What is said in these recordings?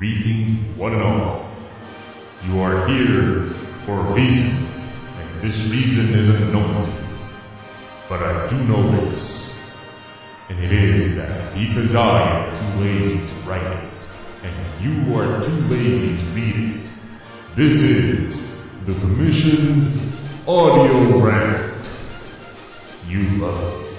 Greetings, one and all. You are here for a reason, and this reason is unknown to you. But I do know this, and it is that because I am too lazy to write it, and you are too lazy to read it, this is the commissioned audio rant. You love it.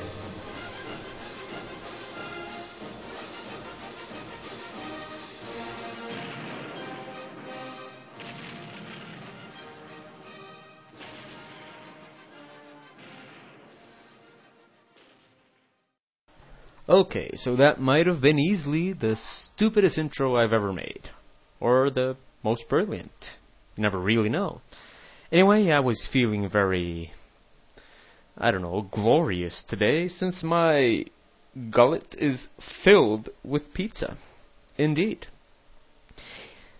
Okay, so that might have been easily the stupidest intro I've ever made. Or the most brilliant. You never really know. Anyway, I was feeling very, I don't know, glorious today since my gullet is filled with pizza. Indeed.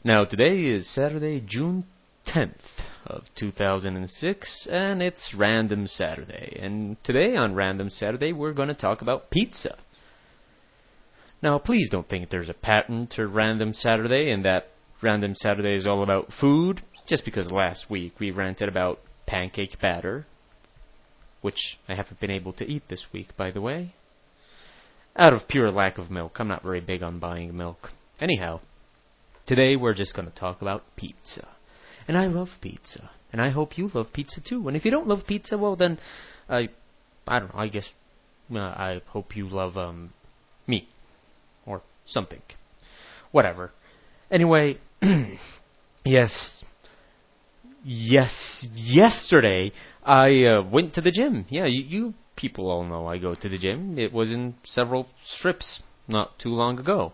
Now, today is Saturday, June 10th of 2006, and it's Random Saturday. And today on Random Saturday, we're going to talk about pizza. Now, please don't think there's a pattern to Random Saturday and that Random Saturday is all about food, just because last week we ranted about pancake batter, which I haven't been able to eat this week, by the way. Out of pure lack of milk. I'm not very big on buying milk. Anyhow, today we're just going to talk about pizza. And I love pizza. And I hope you love pizza too. And if you don't love pizza, well then, I, I don't know, I guess, uh, I hope you love, um, me something. Whatever. Anyway, yes, yes, yesterday I uh, went to the gym. Yeah, you, you people all know I go to the gym. It was in several strips not too long ago.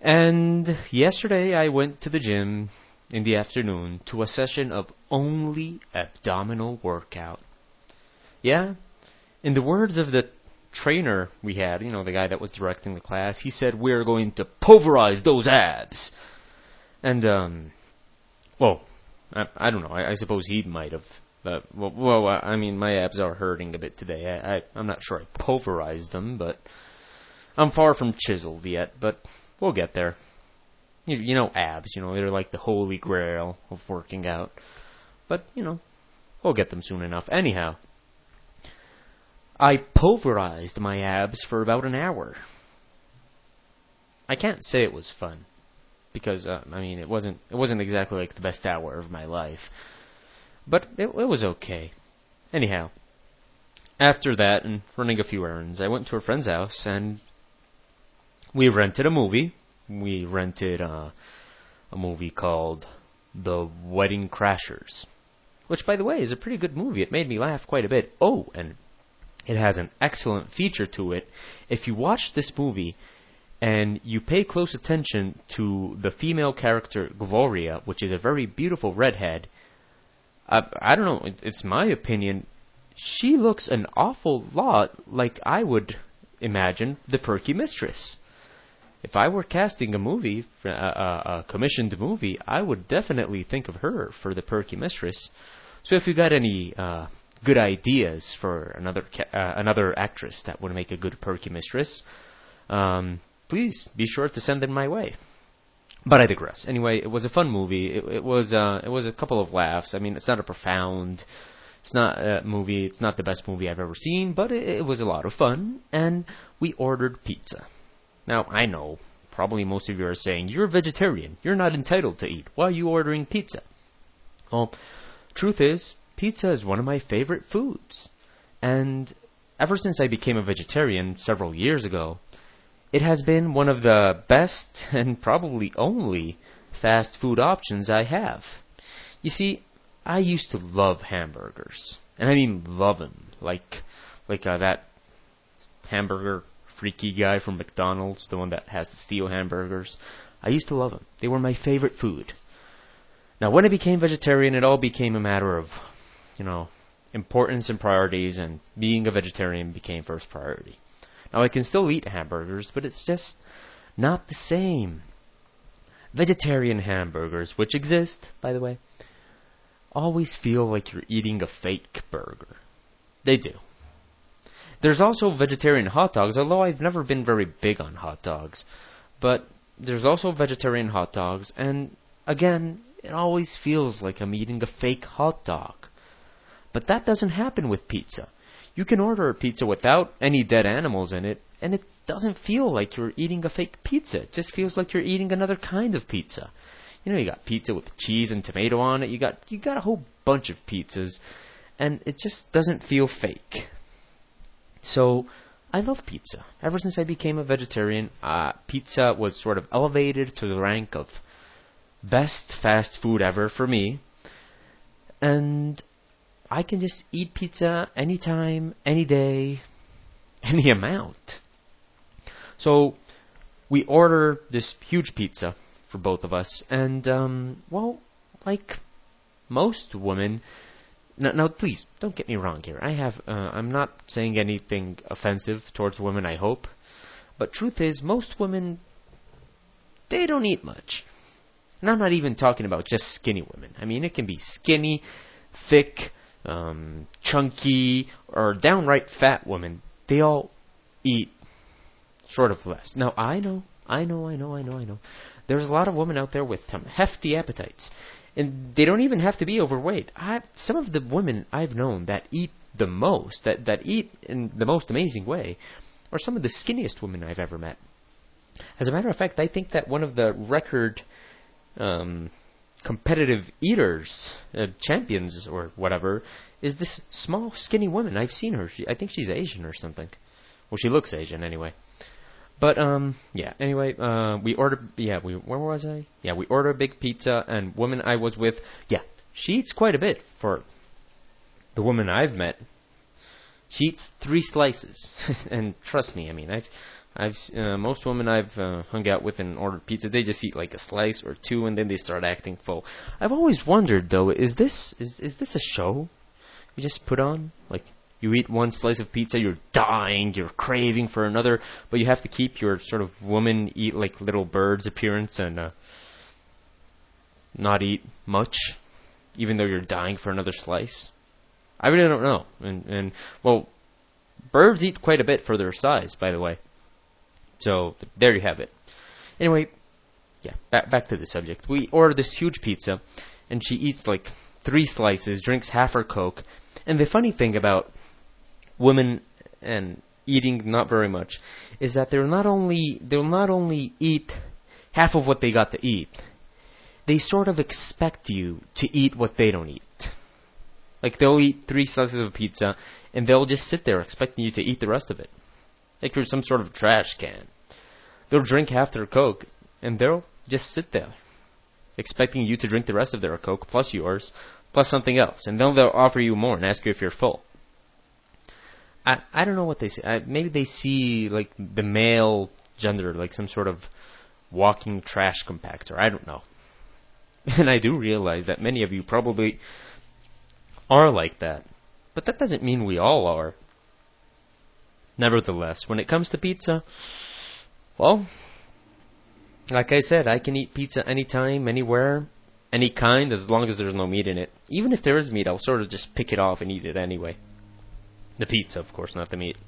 And yesterday I went to the gym in the afternoon to a session of only abdominal workout. Yeah, in the words of the trainer we had, you know, the guy that was directing the class, he said we're going to pulverize those abs. And um, well, I, I don't know. I, I suppose he might have. But well, well, I mean, my abs are hurting a bit today. I, I I'm not sure I pulverized them, but I'm far from chiseled yet. But we'll get there. You, you know, abs. You know, they're like the holy grail of working out. But you know, we'll get them soon enough. Anyhow, I pulverized my abs for about an hour. I can't say it was fun because uh, I mean it wasn't it wasn't exactly like the best hour of my life, but it, it was okay. Anyhow, after that and running a few errands, I went to a friend's house and we rented a movie. We rented uh, a movie called The Wedding Crashers, which by the way is a pretty good movie. It made me laugh quite a bit. Oh, and it has an excellent feature to it. If you watch this movie and you pay close attention to the female character Gloria, which is a very beautiful redhead, I, I don't know, it's my opinion, she looks an awful lot like I would imagine the Perky Mistress. If I were casting a movie, a, a, a commissioned movie, I would definitely think of her for the Perky Mistress. So if you got any uh, good ideas for another uh, another actress that would make a good Perky Mistress, um, please be sure to send them my way. But I digress. Anyway, it was a fun movie. It, it was uh, it was a couple of laughs. I mean, it's not a profound, it's not a movie. It's not the best movie I've ever seen, but it, it was a lot of fun. And we ordered pizza. Now I know probably most of you are saying you're a vegetarian. You're not entitled to eat. Why are you ordering pizza? Well, truth is, pizza is one of my favorite foods. And ever since I became a vegetarian several years ago, it has been one of the best and probably only fast food options I have. You see, I used to love hamburgers, and I mean love them, like like uh, that hamburger freaky guy from McDonald's, the one that has the steel hamburgers. I used to love them. They were my favorite food. Now, when I became vegetarian, it all became a matter of you know, importance and priorities, and being a vegetarian became first priority. Now, I can still eat hamburgers, but it's just not the same. Vegetarian hamburgers, which exist, by the way, always feel like you're eating a fake burger. They do. There's also vegetarian hot dogs, although I've never been very big on hot dogs. But there's also vegetarian hot dogs, and again, it always feels like I'm eating a fake hot dog. But that doesn't happen with pizza. You can order a pizza without any dead animals in it, and it doesn't feel like you're eating a fake pizza. It just feels like you're eating another kind of pizza. You know, you got pizza with cheese and tomato on it. You got you got a whole bunch of pizzas, and it just doesn't feel fake. So, I love pizza. Ever since I became a vegetarian, uh, pizza was sort of elevated to the rank of best fast food ever for me. And I can just eat pizza anytime, any day, any amount. So we order this huge pizza for both of us, and um, well, like most women. Now, now, please don't get me wrong here. I have, uh, I'm not saying anything offensive towards women. I hope, but truth is, most women they don't eat much. And I'm not even talking about just skinny women. I mean, it can be skinny, thick, um, chunky, or downright fat women. They all eat sort of less. Now, I know, I know, I know, I know, I know. There's a lot of women out there with um, hefty appetites. And they don't even have to be overweight. I, some of the women I've known that eat the most, that, that eat in the most amazing way, are some of the skinniest women I've ever met. As a matter of fact, I think that one of the record um, competitive eaters, uh, champions or whatever, is this small, skinny woman. I've seen her. She, I think she's Asian or something. Well, she looks Asian anyway. But um, yeah. Anyway, uh, we ordered. Yeah, we where was I? Yeah, we ordered a big pizza, and woman I was with. Yeah, she eats quite a bit for the woman I've met. She eats three slices, and trust me, I mean, I've I've uh, most women I've uh, hung out with and ordered pizza, they just eat like a slice or two, and then they start acting full. I've always wondered though, is this is is this a show you just put on? Like you eat one slice of pizza, you're dying, you're craving for another, but you have to keep your sort of woman eat like little birds appearance and uh, not eat much, even though you're dying for another slice. I really don't know. And and well, birds eat quite a bit for their size, by the way. So there you have it. Anyway, yeah, back back to the subject. We order this huge pizza, and she eats like three slices, drinks half her coke. And the funny thing about women and eating not very much is that they'll not only they'll not only eat half of what they got to eat, they sort of expect you to eat what they don't eat. Like they'll eat three slices of pizza and they'll just sit there expecting you to eat the rest of it like you're some sort of trash can. They'll drink half their Coke, and they'll just sit there, expecting you to drink the rest of their Coke, plus yours, plus something else. And then they'll offer you more and ask you if you're full. I I don't know what they see. I, maybe they see like the male gender like some sort of walking trash compactor. I don't know. And I do realize that many of you probably are like that. But that doesn't mean we all are. Nevertheless, when it comes to pizza, well, like I said, I can eat pizza anytime, anywhere, any kind, as long as there's no meat in it. Even if there is meat, I'll sort of just pick it off and eat it anyway. The pizza, of course, not the meat.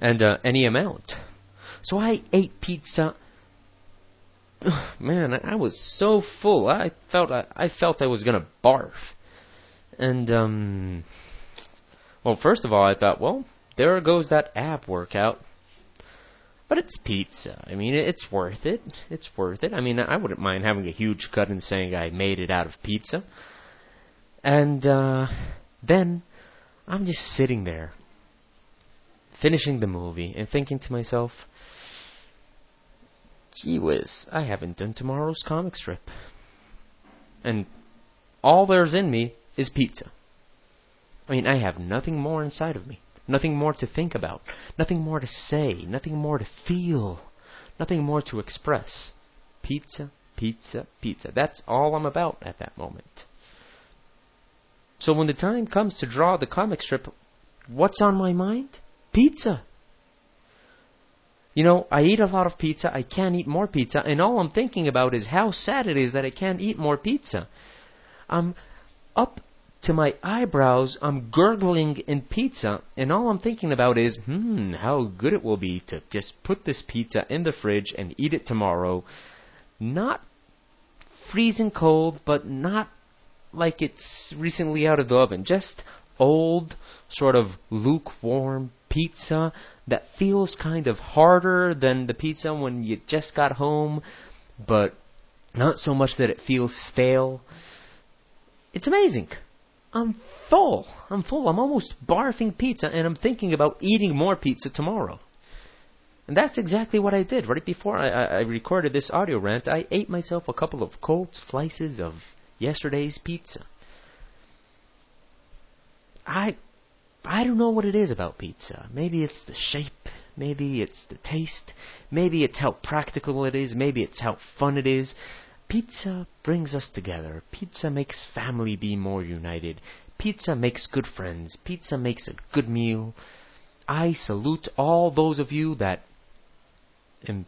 And uh, any amount. So I ate pizza. Man, I was so full. I felt I, I felt I was gonna barf. And um, well, first of all, I thought, well, there goes that ab workout. But it's pizza. I mean, it's worth it. It's worth it. I mean, I wouldn't mind having a huge cut and saying I made it out of pizza. And uh, then I'm just sitting there, finishing the movie, and thinking to myself, gee whiz, I haven't done tomorrow's comic strip. And all there's in me is pizza. I mean, I have nothing more inside of me. Nothing more to think about. Nothing more to say. Nothing more to feel. Nothing more to express. Pizza, pizza, pizza. That's all I'm about at that moment. So when the time comes to draw the comic strip, what's on my mind? Pizza. You know, I eat a lot of pizza, I can't eat more pizza, and all I'm thinking about is how sad it is that I can't eat more pizza. I'm up to my eyebrows, I'm gurgling in pizza, and all I'm thinking about is, hmm, how good it will be to just put this pizza in the fridge and eat it tomorrow. not freezing cold, but not like it's recently out of the oven. Just old, sort of lukewarm pizza that feels kind of harder than the pizza when you just got home, but not so much that it feels stale. It's amazing. I'm full. I'm full. I'm almost barfing pizza, and I'm thinking about eating more pizza tomorrow. And that's exactly what I did. Right before I, I, I recorded this audio rant, I ate myself a couple of cold slices of yesterday's pizza. I I don't know what it is about pizza. Maybe it's the shape, maybe it's the taste, maybe it's how practical it is, maybe it's how fun it is. Pizza brings us together. Pizza makes family be more united. Pizza makes good friends. Pizza makes a good meal. I salute all those of you that in-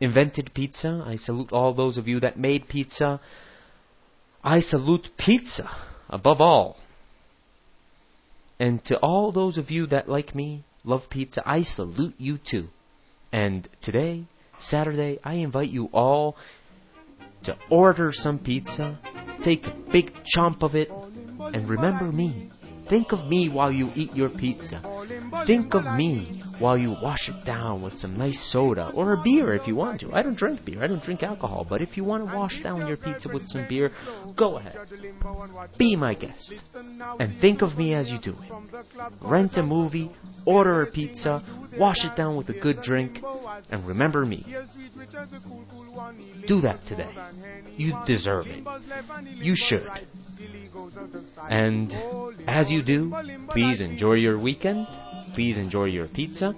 invented pizza. I salute all those of you that made pizza. I salute pizza above all. And to all those of you that, like me, love pizza, I salute you too. And today, Saturday, I invite you all to order some pizza, take a big chomp of it, and remember me. Think of me while you eat your pizza. Think of me while you wash it down with some nice soda or a beer if you want to. I don't drink beer, I don't drink alcohol, but if you want to wash down your pizza with some beer, go ahead. Be my guest. And think of me as you do it. Rent a movie, order a pizza, wash it down with a good drink, and remember me. Do that today. You deserve it. You should. And as you do, please enjoy your weekend. Please enjoy your pizza.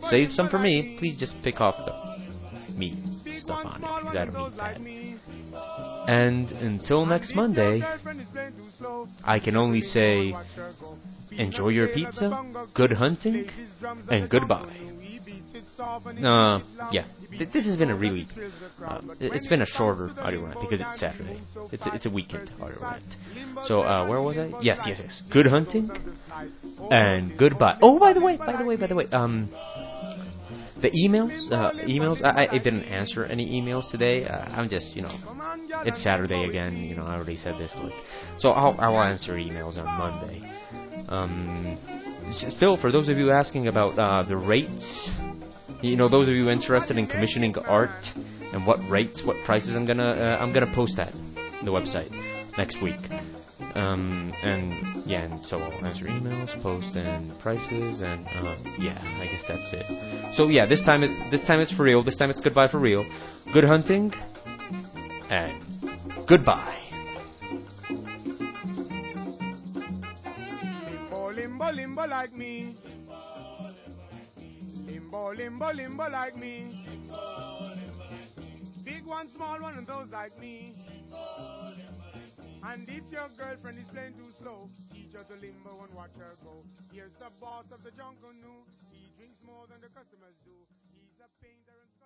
Save some for me. Please just pick off the meat stuff on it because I don't eat that. And until next Monday, I can only say enjoy your pizza, good hunting, and goodbye. Uh, yeah. Th- this has been a really, uh, it's been a shorter audio rant because it's Saturday. It's a, it's a weekend audio rant. So uh, where was I? Yes, yes, yes. Good hunting and goodbye. Oh, by the way, by the way, by the way, um, the emails, uh, emails. I, I didn't answer any emails today. Uh, I'm just, you know, it's Saturday again. You know, I already said this. Like, so I'll I'll answer emails on Monday. Um, still, for those of you asking about uh, the rates, you know, those of you interested in commissioning art and what rates, what prices, I'm gonna uh, I'm gonna post that the website next week. Um, and yeah, and so I'll answer emails, post, and prices, and uh, yeah, I guess that's it. So yeah, this time it's this time it's for real. This time it's goodbye for real. Good hunting, and goodbye. Limbo, limbo, limbo like me. Limbo, limbo, limbo like me. Big one, small one, and those like me. And if your girlfriend is playing too slow, teach her to limbo and watch her go. Here's the boss of the jungle new. He drinks more than the customers do. He's a painter and.